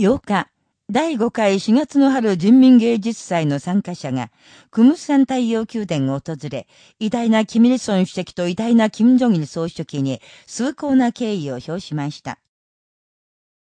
8日、第5回4月の春人民芸術祭の参加者が、クムスサン太陽宮殿を訪れ、偉大なキミルソン主席と偉大なキム・ジョギル総書記に崇高な敬意を表しました。